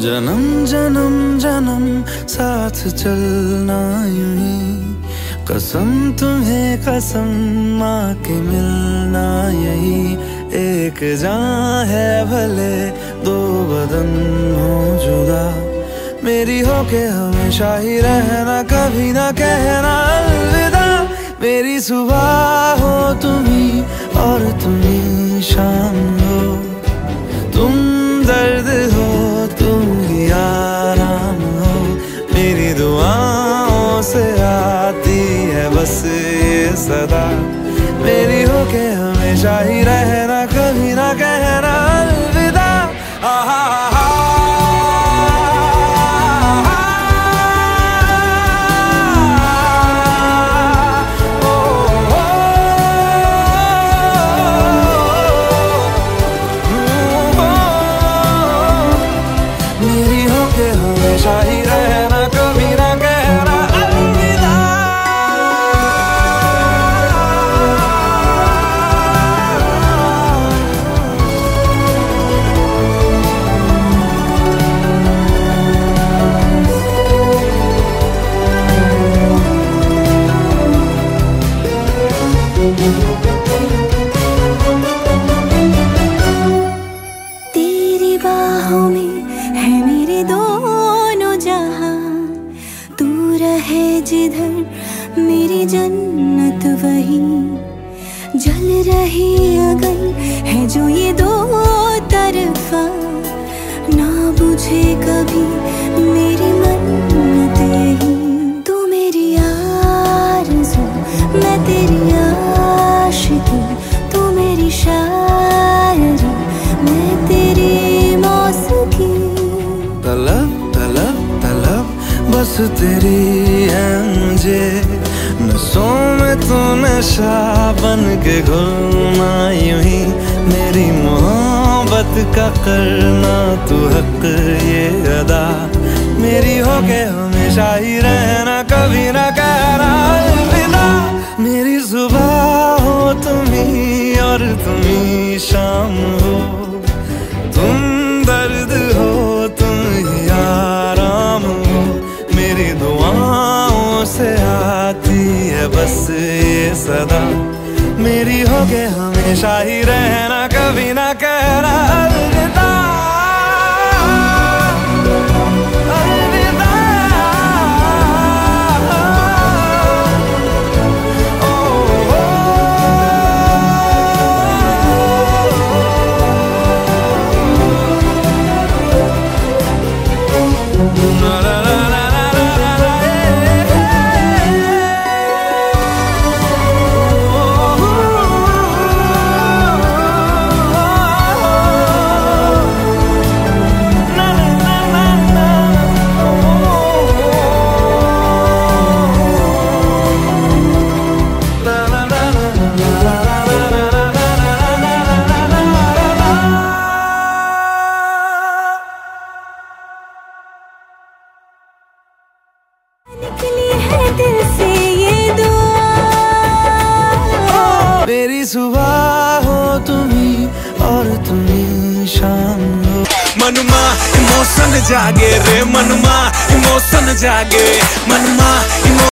जन्म जन्म जन्म, साथ चलना ही। कसम तुम्हें कसम माँ के मिलना यही। एक जान है भले, दो बदन हो जुदा। मेरी हो के हमेशा ही रहना, कभी ना कहना अलविदा। मेरी सुबह हो तुम्ही बस ये सदा। मेरी हो के हमेशा ही रहना कभी ना कहना बाहों में है मेरे दोनों जहाँ। तू रहे जिधर, मेरी जन्नत वही। जल रही अगर है जो ये दो तरफा, ना बुझे कभी तेरी है मुझे नसों में तू नशा बन के घुलना यूँ ही। मेरी मोहब्बत का करना तू हक ये अदा। मेरी हो के हमेशा ही रहना, कभी बस ये सदा। मेरी हो गए हमेशा ही रहना कभी ना कहना अलविदा। मनमा इमोशन जागे रे मनमा इमोशन जागे मनमा